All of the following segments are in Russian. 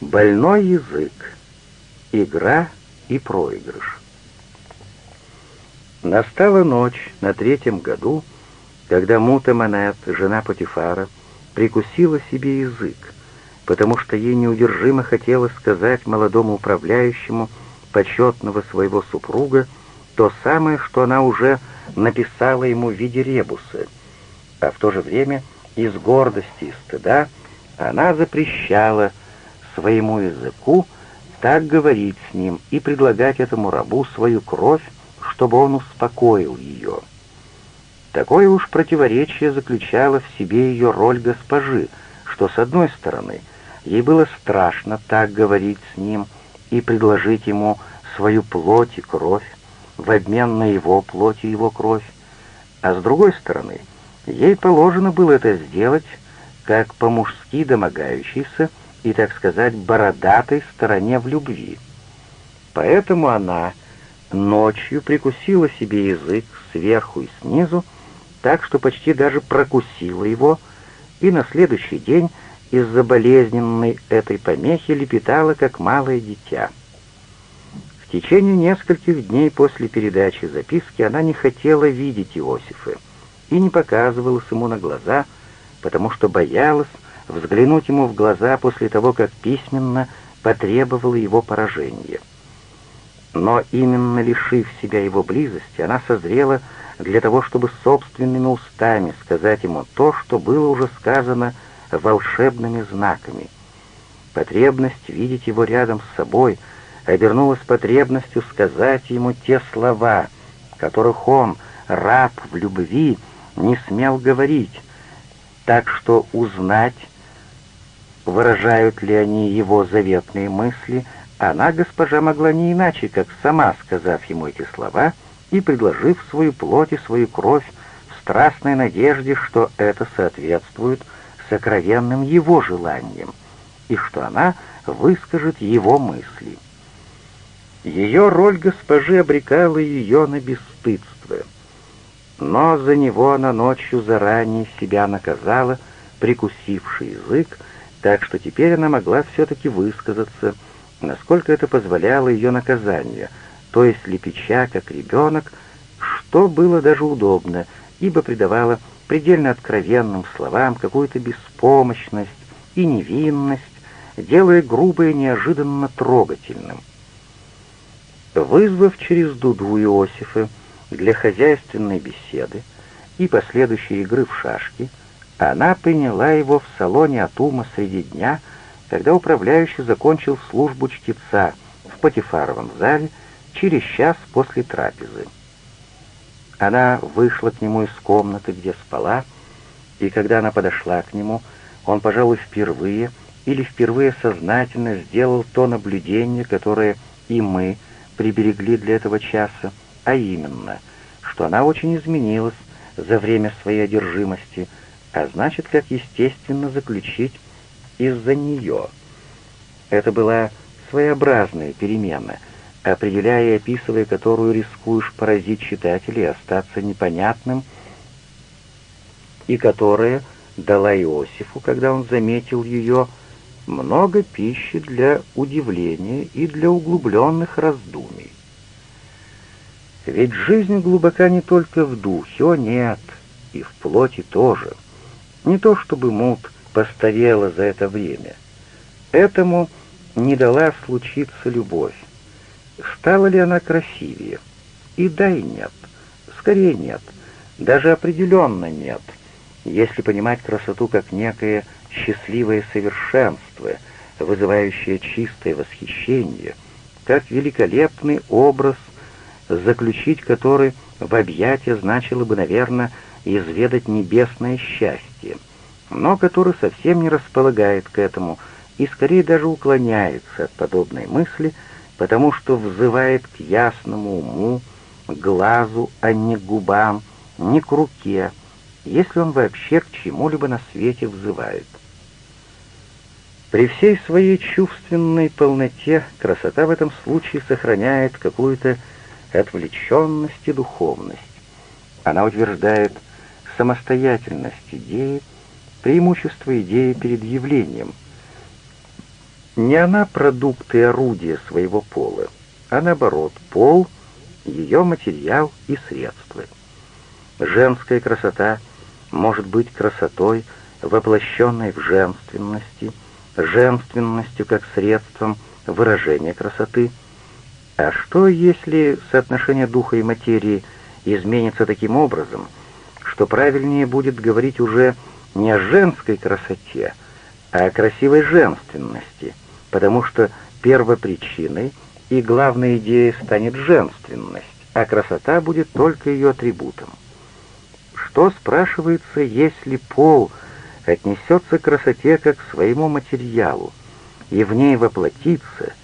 Больной язык. Игра и проигрыш. Настала ночь на третьем году, когда Мута Манет, жена Патифара, прикусила себе язык, потому что ей неудержимо хотелось сказать молодому управляющему почетного своего супруга то самое, что она уже написала ему в виде ребуса, а в то же время из гордости и стыда она запрещала своему языку так говорить с ним и предлагать этому рабу свою кровь, чтобы он успокоил ее. Такое уж противоречие заключало в себе ее роль госпожи, что, с одной стороны, ей было страшно так говорить с ним и предложить ему свою плоть и кровь в обмен на его плоть и его кровь, а с другой стороны, ей положено было это сделать как по-мужски домогающейся и, так сказать, бородатой стороне в любви. Поэтому она ночью прикусила себе язык сверху и снизу, так что почти даже прокусила его, и на следующий день из-за болезненной этой помехи лепетала, как малое дитя. В течение нескольких дней после передачи записки она не хотела видеть Иосифа и не показывалась ему на глаза, потому что боялась взглянуть ему в глаза после того, как письменно потребовала его поражения. Но именно лишив себя его близости, она созрела для того, чтобы собственными устами сказать ему то, что было уже сказано волшебными знаками. Потребность видеть его рядом с собой обернулась потребностью сказать ему те слова, которых он, раб в любви, не смел говорить, так что узнать, выражают ли они его заветные мысли, она, госпожа, могла не иначе, как сама сказав ему эти слова и предложив свою плоть и свою кровь в страстной надежде, что это соответствует сокровенным его желаниям, и что она выскажет его мысли. Ее роль госпожи обрекала ее на бесстыдство, но за него она ночью заранее себя наказала, прикусивший язык, так что теперь она могла все-таки высказаться, насколько это позволяло ее наказание, то есть лепеча, как ребенок, что было даже удобно, ибо придавало предельно откровенным словам какую-то беспомощность и невинность, делая грубое неожиданно трогательным. Вызвав через Дуду Иосифа для хозяйственной беседы и последующей игры в шашки, она приняла его в салоне Атума среди дня, когда управляющий закончил службу чтеца в Патифаровом зале через час после трапезы. Она вышла к нему из комнаты, где спала, и когда она подошла к нему, он, пожалуй, впервые или впервые сознательно сделал то наблюдение, которое и мы приберегли для этого часа, а именно, что она очень изменилась за время своей одержимости — а значит, как естественно заключить из-за нее. Это была своеобразная перемена, определяя и описывая которую рискуешь поразить читателей и остаться непонятным, и которая дала Иосифу, когда он заметил ее, много пищи для удивления и для углубленных раздумий. Ведь жизнь глубока не только в духе, о нет, и в плоти тоже — не то чтобы Мут постарела за это время. Этому не дала случиться любовь. Стала ли она красивее? И да, и нет. Скорее нет. Даже определенно нет. Если понимать красоту как некое счастливое совершенство, вызывающее чистое восхищение, как великолепный образ, заключить который в объятия значило бы, наверное, изведать небесное счастье, но который совсем не располагает к этому и скорее даже уклоняется от подобной мысли, потому что взывает к ясному уму, глазу, а не к губам, не к руке, если он вообще к чему-либо на свете взывает. При всей своей чувственной полноте красота в этом случае сохраняет какую-то отвлеченность и духовность. Она утверждает самостоятельность идеи, преимущество идеи перед явлением. Не она продукт и орудие своего пола, а наоборот, пол — ее материал и средства. Женская красота может быть красотой, воплощенной в женственности, женственностью как средством выражения красоты. А что, если соотношение духа и материи изменится таким образом, что правильнее будет говорить уже не о женской красоте, а о красивой женственности, потому что первопричиной и главной идеей станет женственность, а красота будет только ее атрибутом. Что, спрашивается, если пол отнесется к красоте как к своему материалу и в ней воплотится,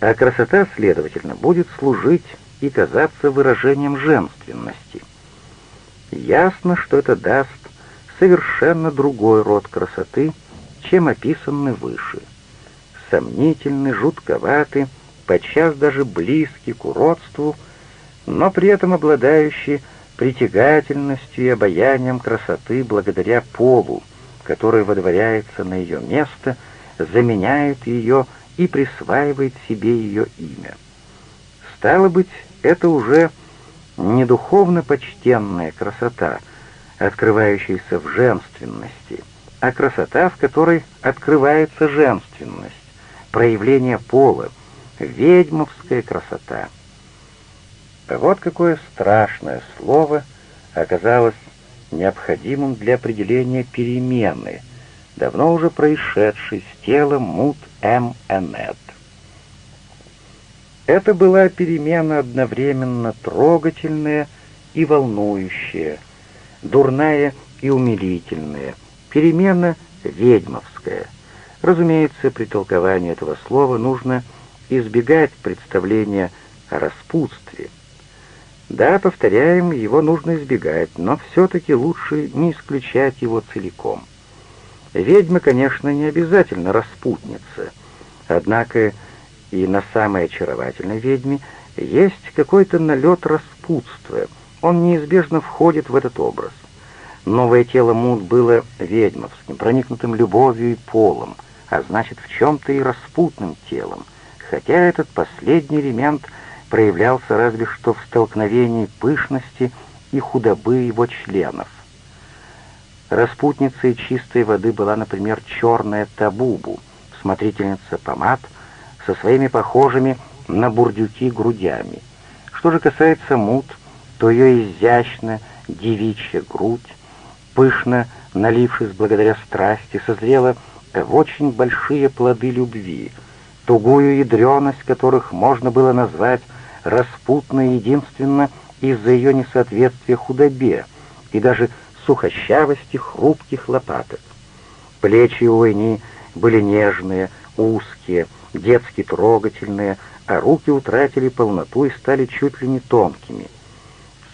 а красота, следовательно, будет служить и казаться выражением женственности? Ясно, что это даст совершенно другой род красоты, чем описанный выше. Сомнительный, жутковатый, подчас даже близкий к уродству, но при этом обладающий притягательностью и обаянием красоты благодаря полу, который водворяется на ее место, заменяет ее и присваивает себе ее имя. Стало быть, это уже не духовно почтенная красота, открывающаяся в женственности, а красота, в которой открывается женственность, проявление пола, ведьмовская красота. Вот какое страшное слово оказалось необходимым для определения перемены, давно уже происшедшей с телом Мут М. Энет. Это была перемена одновременно трогательная и волнующая, дурная и умилительная, перемена ведьмовская. Разумеется, при толковании этого слова нужно избегать представления о распутстве. Да, повторяем, его нужно избегать, но все-таки лучше не исключать его целиком. Ведьма, конечно, не обязательно распутница, однако и на самой очаровательной ведьме есть какой-то налет распутства, он неизбежно входит в этот образ. Новое тело Мут было ведьмовским, проникнутым любовью и полом, а значит, в чем-то и распутным телом, хотя этот последний элемент проявлялся разве что в столкновении пышности и худобы его членов. Распутницей чистой воды была, например, черная Табубу, смотрительница помад — со своими похожими на бурдюки грудями. Что же касается мут, то ее изящная девичья грудь, пышно налившись благодаря страсти, созрела в очень большие плоды любви, тугую ядреность которых можно было назвать распутной единственно из-за ее несоответствия худобе и даже сухощавости хрупких лопаток. Плечи у Эни были нежные, узкие, детски трогательные, а руки утратили полноту и стали чуть ли не тонкими.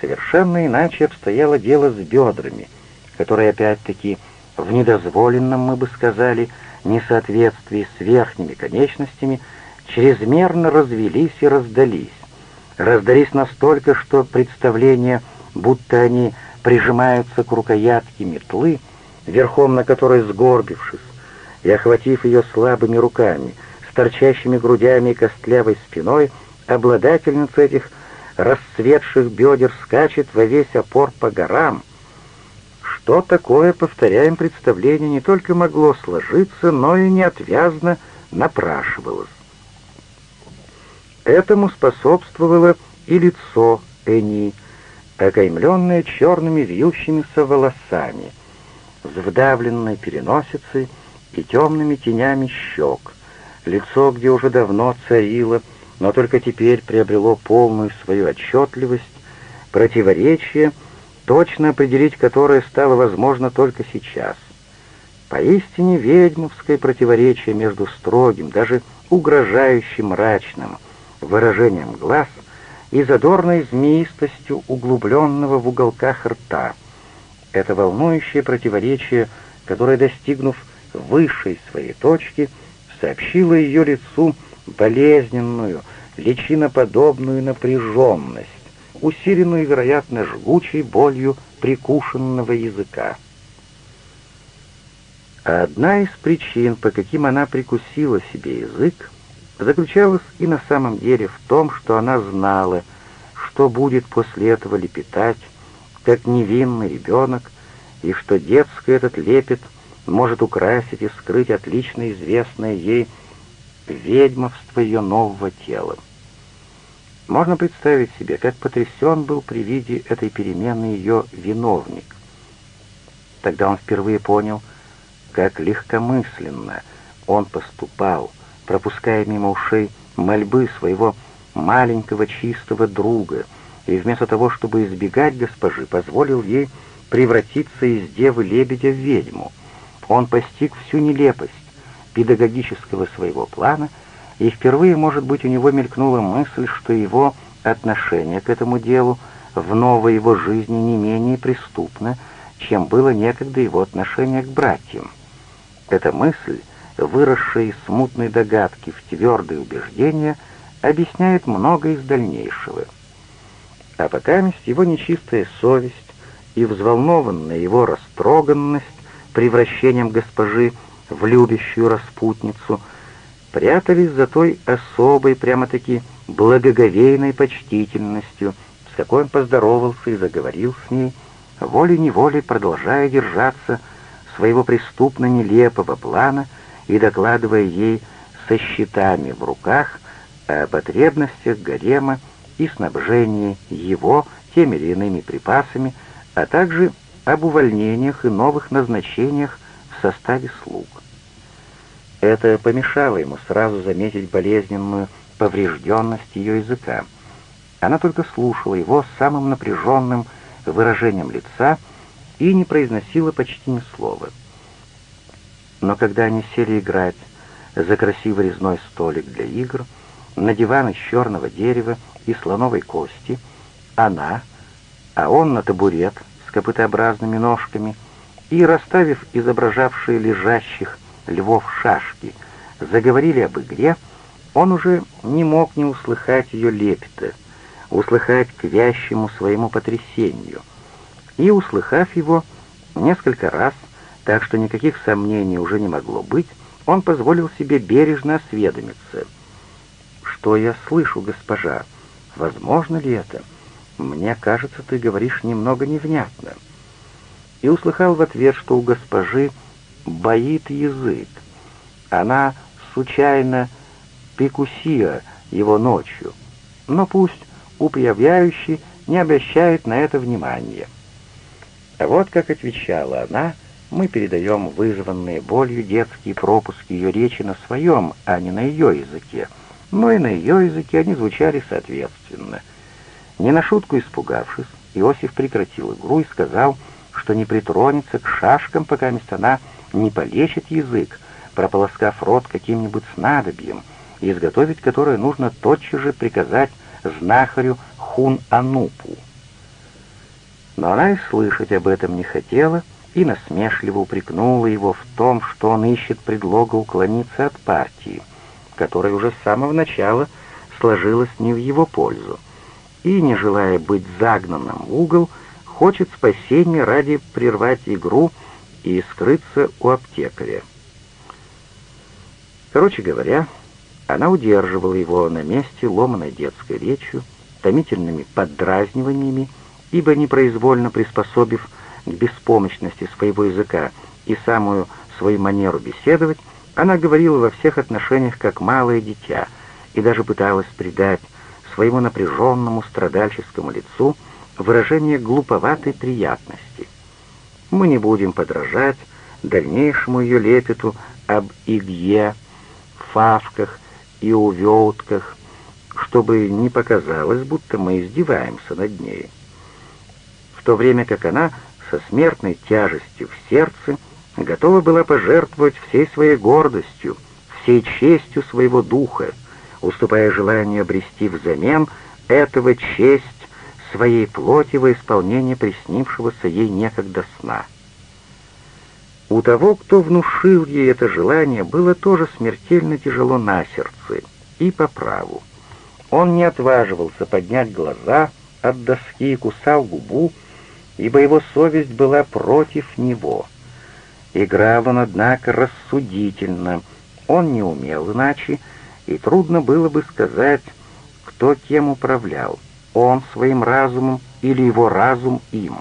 Совершенно иначе обстояло дело с бедрами, которые опять-таки в недозволенном, мы бы сказали, несоответствии с верхними конечностями чрезмерно развелись и раздались. Раздались настолько, что представление, будто они прижимаются к рукоятке метлы, верхом на которой сгорбившись и охватив ее слабыми руками, с торчащими грудями и костлявой спиной, обладательница этих расцветших бедер скачет во весь опор по горам. Что такое, повторяем, представление не только могло сложиться, но и неотвязно напрашивалось. Этому способствовало и лицо Эни, окаймленное черными вьющимися волосами, с вдавленной переносицей и темными тенями щек, лицо, где уже давно царило, но только теперь приобрело полную свою отчетливость, противоречие, точно определить которое стало возможно только сейчас. Поистине ведьмовское противоречие между строгим, даже угрожающим мрачным выражением глаз и задорной змеистостью углубленного в уголках рта. Это волнующее противоречие, которое, достигнув высшей своей точки, сообщила ее лицу болезненную, личиноподобную напряженность, усиленную, вероятно, жгучей болью прикушенного языка. А одна из причин, по каким она прикусила себе язык, заключалась и на самом деле в том, что она знала, что будет после этого лепетать, как невинный ребенок, и что детский этот лепет может украсить и скрыть отлично известное ей ведьмовство ее нового тела. Можно представить себе, как потрясен был при виде этой перемены ее виновник. Тогда он впервые понял, как легкомысленно он поступал, пропуская мимо ушей мольбы своего маленького чистого друга, и вместо того, чтобы избегать госпожи, позволил ей превратиться из девы-лебедя в ведьму. Он постиг всю нелепость педагогического своего плана, и впервые, может быть, у него мелькнула мысль, что его отношение к этому делу в новой его жизни не менее преступно, чем было некогда его отношение к братьям. Эта мысль, выросшая из смутной догадки в твердые убеждения, объясняет многое из дальнейшего. А пока его нечистая совесть и взволнованная его растроганность превращением госпожи в любящую распутницу, прятались за той особой, прямо-таки благоговейной почтительностью, с какой он поздоровался и заговорил с ней, волей-неволей продолжая держаться своего преступно-нелепого плана и докладывая ей со щитами в руках о потребностях гарема и снабжении его теми или иными припасами, а также об увольнениях и новых назначениях в составе слуг. Это помешало ему сразу заметить болезненную поврежденность ее языка. Она только слушала его с самым напряженным выражением лица и не произносила почти ни слова. Но когда они сели играть за красивый резной столик для игр, на диван из черного дерева и слоновой кости, она, а он на табурет копытообразными ножками и, расставив изображавшие лежащих львов шашки, заговорили об игре, он уже не мог не услыхать ее лепета, услыхать к вящему своему потрясению. И, услыхав его несколько раз, так что никаких сомнений уже не могло быть, он позволил себе бережно осведомиться. «Что я слышу, госпожа? Возможно ли это? Мне кажется, ты говоришь немного невнятно». И услыхал в ответ, что у госпожи боит язык. Она случайно прикусила его ночью, но пусть упоявляющий не обращает на это внимания. А вот как отвечала она, мы передаем вызванные болью детские пропуски ее речи на своем, а не на ее языке, но и на ее языке они звучали соответственно. Не на шутку испугавшись, Иосиф прекратил игру и сказал, что не притронется к шашкам, пока она не полечит язык, прополоскав рот каким-нибудь снадобьем, изготовить которое нужно тотчас же приказать знахарю Хун-Анупу. Но она и слышать об этом не хотела и насмешливо упрекнула его в том, что он ищет предлога уклониться от партии, которая уже с самого начала сложилась не в его пользу, и, не желая быть загнанным в угол, хочет спасения ради прервать игру и скрыться у аптекаря. Короче говоря, она удерживала его на месте ломаной детской речью, томительными поддразниваниями, ибо непроизвольно приспособив к беспомощности своего языка и самую свою манеру беседовать, она говорила во всех отношениях как малое дитя и даже пыталась придать своему напряженному страдальческому лицу выражение глуповатой приятности. Мы не будем подражать дальнейшему ее лепету об игье, фавках и увётках, чтобы не показалось, будто мы издеваемся над ней. В то время как она со смертной тяжестью в сердце готова была пожертвовать всей своей гордостью, всей честью своего духа, уступая желанию обрести взамен этого честь своей плоти во исполнение приснившегося ей некогда сна. У того, кто внушил ей это желание, было тоже смертельно тяжело на сердце, и по праву. Он не отваживался поднять глаза от доски и кусал губу, ибо его совесть была против него. Играл он, однако, рассудительно. Он не умел иначе, и трудно было бы сказать, кто кем управлял, он своим разумом или его разум им.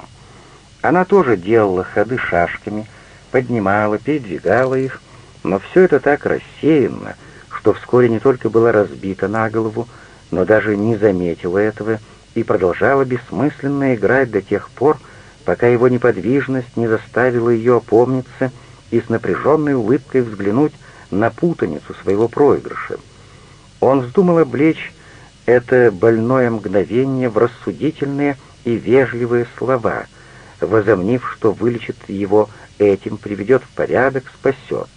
Она тоже делала ходы шашками, поднимала, передвигала их, но все это так рассеянно, что вскоре не только была разбита на голову, но даже не заметила этого и продолжала бессмысленно играть до тех пор, пока его неподвижность не заставила ее опомниться и с напряженной улыбкой взглянуть на путаницу своего проигрыша. Он вздумал облечь это больное мгновение в рассудительные и вежливые слова, возомнив, что вылечит его этим, приведет в порядок, спасет.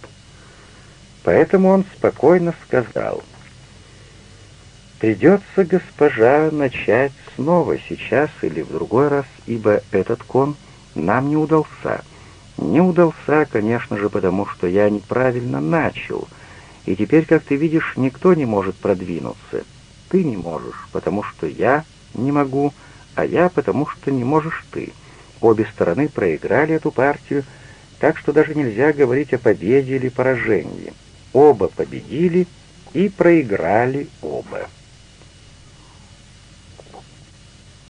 Поэтому он спокойно сказал, «Придется, госпожа, начать снова сейчас или в другой раз, ибо этот кон нам не удался. Не удался, конечно же, потому что я неправильно начал, и теперь, как ты видишь, никто не может продвинуться. Ты не можешь, потому что я не могу, а я потому что не можешь ты. Обе стороны проиграли эту партию, так что даже нельзя говорить о победе или поражении. Оба победили и проиграли оба.